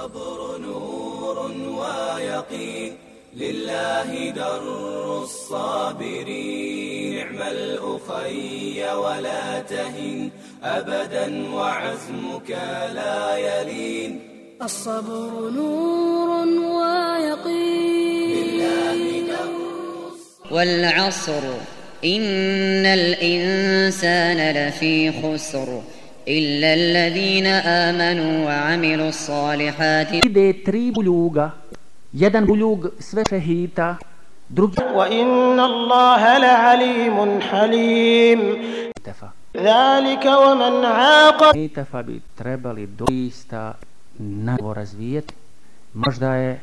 الصبر نور ويقين. لله در الصابرين. نعم الأخي ولا تهن أبدا وعزمك لا يلين. الصبر نور ويقين. لله در والعصر. إن الإنسان لفي خسر. إلا الذين آمنوا وعملوا الصالحات ide tri buljuga. Jedan buljug sve šehita, drugi وإن الله لعليم حليم tefa. ذلك ومن عاقب Tefa bi trebali doista nanovo razvijeti. Možda je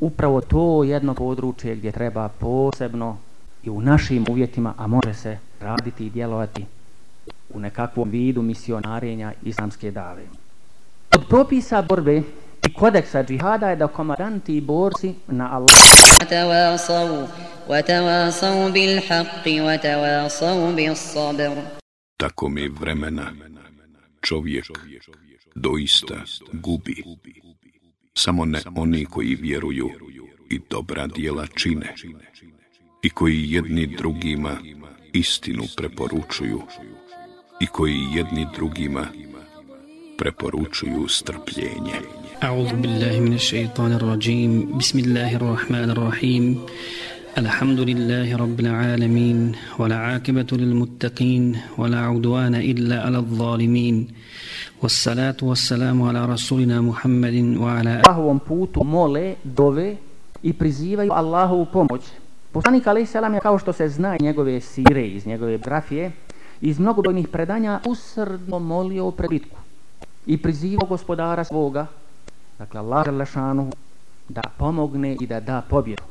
upravo to jedno područje gdje treba posebno i u našim uvjetima, a može se raditi i djelovati u nekakvom vidu misionarenja islamske dave. Od propisa borbe i kodeksa džihada je da komandanti i borci na Allah وتواصوا وتواصوا بالحق وتواصوا بالصبر Tako mi vremena čovjek doista gubi. Samo ne oni koji vjeruju i dobra dijela čine i koji jedni drugima istinu preporučuju i koji jedni drugima preporučuju strpljenje. أعوذ بالله من الشيطان الرجيم بسم الله الرحمن الرحيم الحمد لله رب العالمين والعاقبة للمتقين ولا عدوان إلا على الظالمين والصلاة والسلام على رسولنا محمد وعلى Allahovom putu mole, dove i prizivaju Allahovu pomoć. Poslanik alaih selam je kao što se zna iz njegove sire, iz njegove grafije, iz mnogobrojnih predanja usrdno molio pred bitku i prizivao gospodara svoga, dakle Allah Želešanu, da pomogne i da da pobjedu.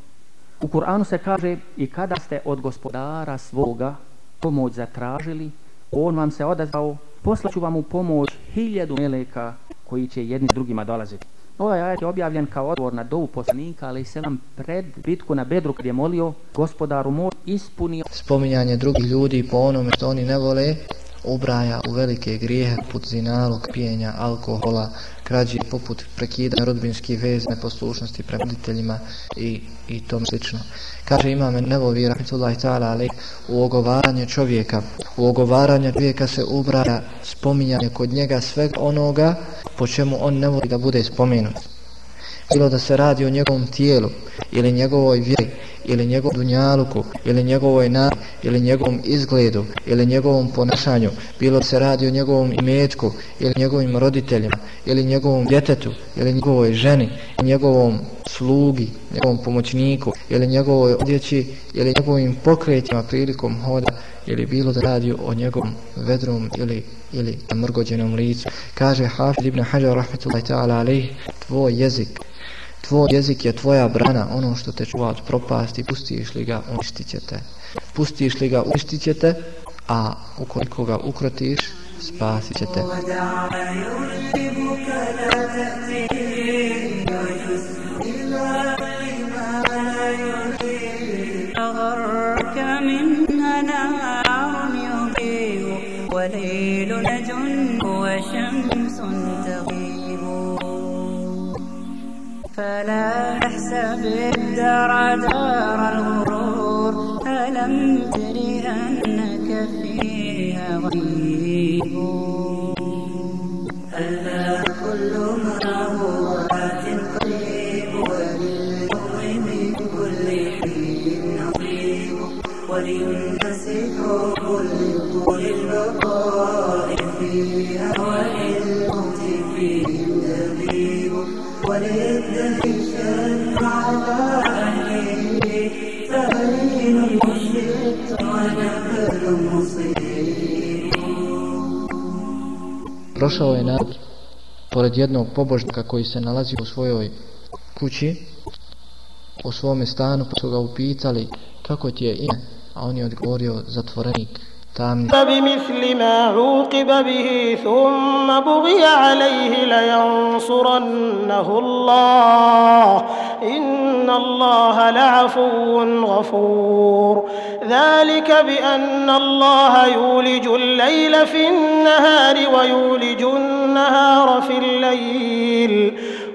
U Kur'anu se kaže i kada ste od gospodara svoga pomoć zatražili, on vam se odazvao, poslaću vam u pomoć hiljadu meleka koji će jedni drugima dolaziti. Ovaj ajet je objavljen kao odgovor na dovu poslanika, ali se nam pred bitku na Bedru kad je molio gospodaru moj ispunio spominjanje drugih ljudi po onome što oni ne vole ubraja u velike grijehe poput zinalog, pijenja, alkohola, krađi poput prekida rodbinskih vez, neposlušnosti prema roditeljima i, i tom slično. Kaže imame Nevovi, rahmetullahi ta'ala, ali u ogovaranje čovjeka, u ogovaranje čovjeka se ubraja spominjanje kod njega svega onoga po čemu on ne voli da bude spomenut bilo da se radi o njegovom tijelu ili njegovoj vjeri ili njegovom dunjaluku ili njegovoj na ili njegovom izgledu ili njegovom ponašanju. Bilo da se radi o njegovom imetku ili njegovim roditeljima ili njegovom djetetu ili njegovoj ženi ili njegovom slugi njegovom pomoćniku ili njegovoj odjeći ili njegovim pokretima prilikom hoda ili bilo da radi o njegovom vedrom ili ili mrgođenom licu kaže Hafid ibn Hajar rahmetullahi ta'ala alaih tvoj jezik Tvoj jezik je tvoja brana, ono što te čuva od propasti, pustiš li ga, uništit će te. Pustiš li ga, uništit će te, a ukoliko ga ukrotiš, spasit će te. أغرك منها نار يضيء وليل نجن وشمس تغيب. فلا تحسب الدار دار الغرور ألم تر أنك فيها غريب حب لطول البقاء فيها وللموت فيهم دبيب وللدهر شر على أهله فهين مشرق ونبل مصيب Prošao je narod pored jednog pobožnika koji se nalazi u svojoj kući, u svome stanu, pa su ga upitali kako ti je ime, a on je odgovorio. بمثل ما عوقب به ثم بغي عليه لينصرنه الله إن الله لعفو غفور ذلك بأن الله يولج الليل في النهار ويولج النهار في الليل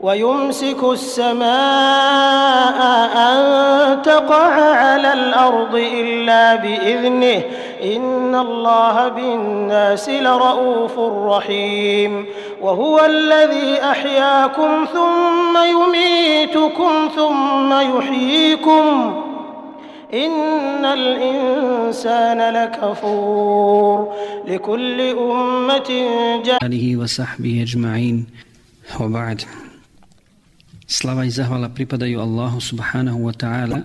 ويمسك السماء أن تقع على الأرض إلا بإذنه. إن الله بالناس لرؤوف رحيم. وهو الذي أحياكم ثم يميتكم ثم يحييكم. إن الإنسان لكفور. لكل أمة جاء وصحبه أجمعين. وبعد. Slava i zahvala pripadaju Allahu subhanahu wa ta'ala.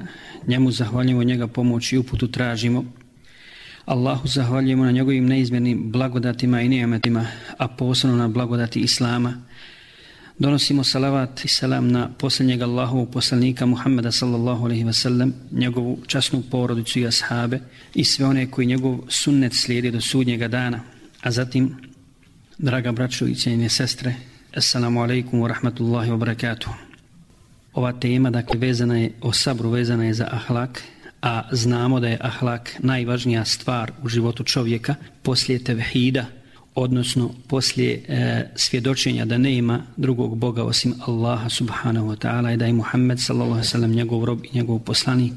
Njemu zahvaljujemo, njega pomoć i uputu tražimo. Allahu zahvaljujemo na njegovim neizmjernim blagodatima i nijemetima, a posebno na blagodati Islama. Donosimo salavat i salam na posljednjeg Allahovog poslanika Muhammeda sallallahu alaihi wa sallam, njegovu časnu porodicu i ashabe i sve one koji njegov sunnet slijedi do sudnjega dana. A zatim, draga braćo i cijenine sestre, Assalamu alaikum wa rahmatullahi wa barakatuh. Ova tema, dakle, vezana je o sabru, vezana je za ahlak, a znamo da je ahlak najvažnija stvar u životu čovjeka poslije tevhida, odnosno poslije e, svjedočenja da ne ima drugog Boga osim Allaha subhanahu wa ta'ala i da je Muhammed sallallahu alaihi sallam njegov rob i njegov poslanik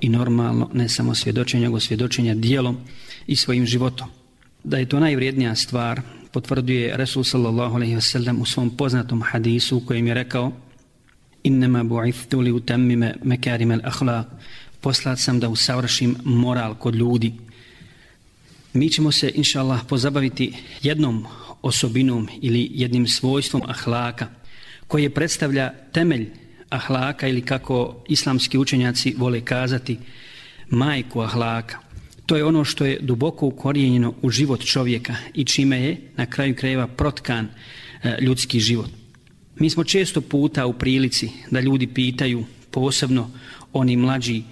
i normalno ne samo svjedočenje, nego svjedočenja dijelom i svojim životom. Da je to najvrijednija stvar potvrduje Resul sallallahu alaihi sallam u svom poznatom hadisu u kojem je rekao innama bu'ithtu li utammime mekarim al-akhlaq poslat sam da usavršim moral kod ljudi. Mi ćemo se, inša Allah, pozabaviti jednom osobinom ili jednim svojstvom ahlaka koje predstavlja temelj ahlaka ili kako islamski učenjaci vole kazati majku ahlaka. To je ono što je duboko ukorijenjeno u život čovjeka i čime je na kraju krajeva protkan e, ljudski život. Mi smo često puta u prilici da ljudi pitaju, posebno oni mlađi,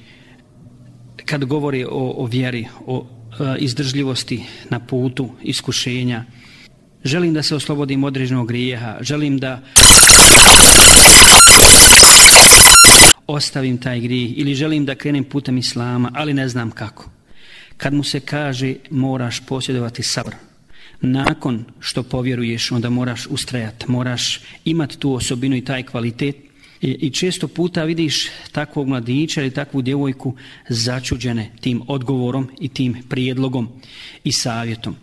kad govori o, o vjeri, o e, izdržljivosti na putu, iskušenja, želim da se oslobodim određenog grijeha, želim da ostavim taj grijeh ili želim da krenem putem islama, ali ne znam kako. Kad mu se kaže moraš posjedovati sabr, nakon što povjeruješ, onda moraš ustrajati, moraš imati tu osobinu i taj kvalitet, I, I često puta vidiš takvog mladića ili takvu djevojku začuđene tim odgovorom i tim prijedlogom i savjetom.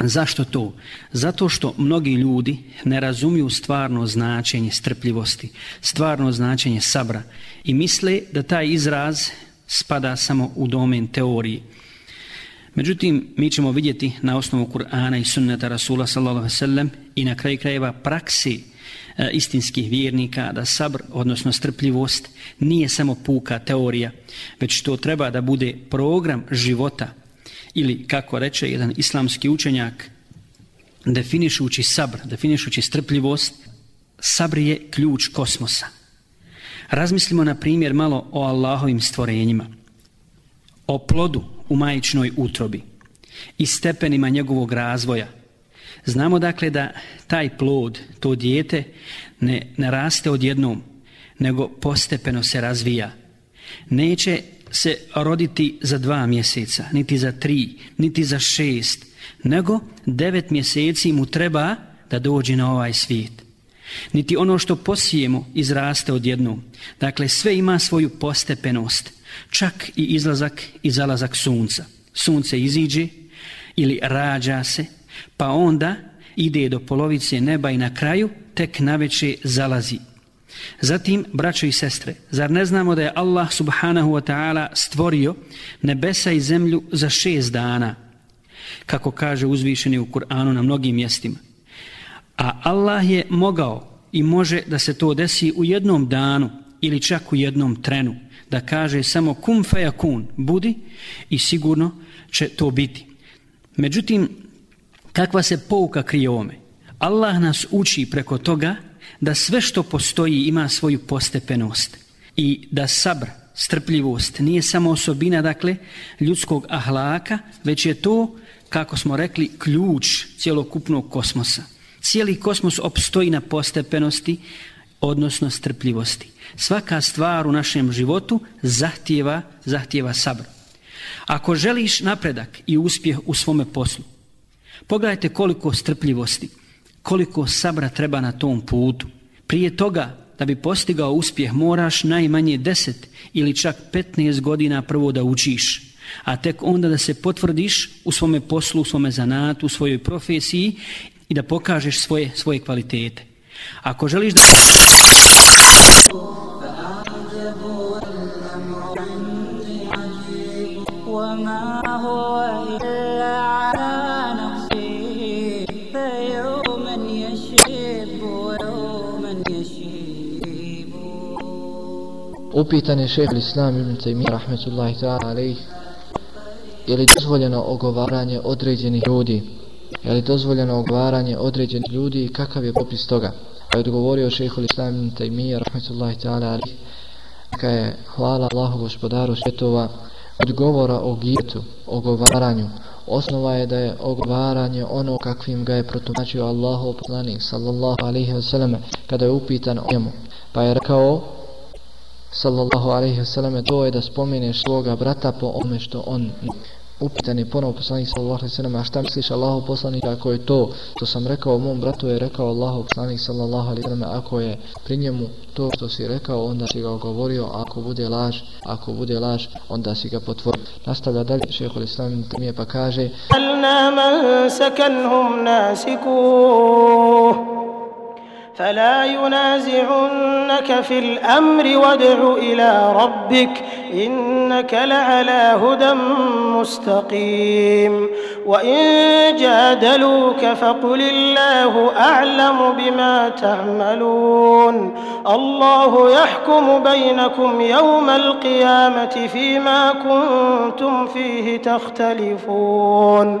Zašto to? Zato što mnogi ljudi ne razumiju stvarno značenje strpljivosti, stvarno značenje sabra i misle da taj izraz spada samo u domen teorije. Međutim, mi ćemo vidjeti na osnovu Kur'ana i sunneta Rasula sallallahu alaihi sallam i na kraju krajeva praksi E, istinskih vjernika da sabr, odnosno strpljivost, nije samo puka teorija, već to treba da bude program života ili, kako reče jedan islamski učenjak, definišući sabr, definišući strpljivost, sabr je ključ kosmosa. Razmislimo na primjer malo o Allahovim stvorenjima, o plodu u majičnoj utrobi i stepenima njegovog razvoja – Znamo dakle da taj plod, to dijete, ne, ne raste odjednom, nego postepeno se razvija. Neće se roditi za dva mjeseca, niti za tri, niti za šest, nego devet mjeseci mu treba da dođe na ovaj svijet. Niti ono što posijemo izraste odjednom. Dakle, sve ima svoju postepenost, čak i izlazak i zalazak sunca. Sunce iziđe ili rađa se, pa onda ide do polovice neba i na kraju tek na veće zalazi. Zatim, braćo i sestre, zar ne znamo da je Allah subhanahu wa ta'ala stvorio nebesa i zemlju za šest dana, kako kaže uzvišeni u Kur'anu na mnogim mjestima. A Allah je mogao i može da se to desi u jednom danu ili čak u jednom trenu, da kaže samo kum feja kun, budi i sigurno će to biti. Međutim, kakva se pouka krije ome? Allah nas uči preko toga da sve što postoji ima svoju postepenost i da sabr, strpljivost nije samo osobina dakle ljudskog ahlaka, već je to, kako smo rekli, ključ cjelokupnog kosmosa. Cijeli kosmos opstoji na postepenosti, odnosno strpljivosti. Svaka stvar u našem životu zahtjeva, zahtjeva sabr. Ako želiš napredak i uspjeh u svome poslu, pogledajte koliko strpljivosti, koliko sabra treba na tom putu. Prije toga, da bi postigao uspjeh, moraš najmanje 10 ili čak 15 godina prvo da učiš, a tek onda da se potvrdiš u svome poslu, u svome zanatu, u svojoj profesiji i da pokažeš svoje, svoje kvalitete. Ako želiš da... وما هو إلا على نفسي فيوما يشيب ويوما يشيب Upitan je šehr Islam ibn Taymiyyah rahmetullahi ta'ala alaih je li dozvoljeno ogovaranje određenih ljudi Je li dozvoljeno ogovaranje određenih ljudi i kakav je popis toga pa je odgovorio šeho Islam ibn Taymiyyah rahmetullahi ta'ala ali ka je hvala Allahu gospodaru svjetova od govora o gijetu, o govaranju. Osnova je da je ogovaranje ono kakvim ga je protumačio Allahu poslanik sallallahu alaihi wasallam kada je upitan o njemu. Pa je rekao sallallahu alaihi wasallam to je da spomeneš svoga brata po ome što on upitan je ponovo poslanik sallallahu alejhi ve sellem a šta misliš Allahu poslanik ako je to što sam rekao mom bratu je rekao Allahu poslanik sallallahu alejhi ve sellem ako je pri njemu to što si rekao onda si ga govorio ako bude laž ako bude laž onda si ga potvrdi nastavlja dalje šejh islam mi pa kaže man sakanhum فلا ينازعنك في الأمر وادع إلى ربك إنك لعلى هدى مستقيم. وإن جادلوك فقل الله أعلم بما تعملون. الله يحكم بينكم يوم القيامة فيما كنتم فيه تختلفون.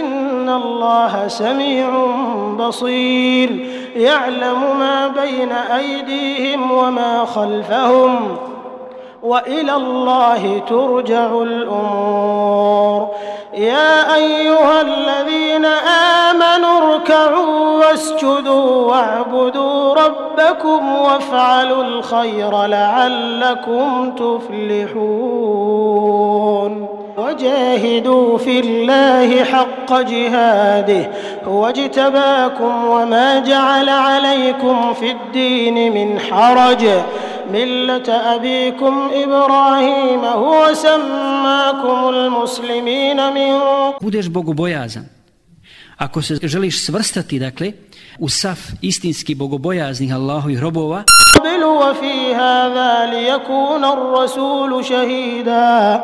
إن الله سميع بصير. يعلم ما بين أيديهم وما خلفهم وإلى الله ترجع الأمور. يا أيها الذين آمنوا اركعوا واسجدوا واعبدوا ربكم وافعلوا الخير لعلكم تفلحون. وجاهدوا في الله حق جهاده هو اجتباكم وما جعل عليكم في الدين من حرج ملة أبيكم إبراهيم هو سماكم المسلمين من budeš bogobojazan. Ako se želiš svrstati, dakle, u saf istinski bogobojaznih Allahovih robova, قبل وفي هذا ليكون الرسول شهيدا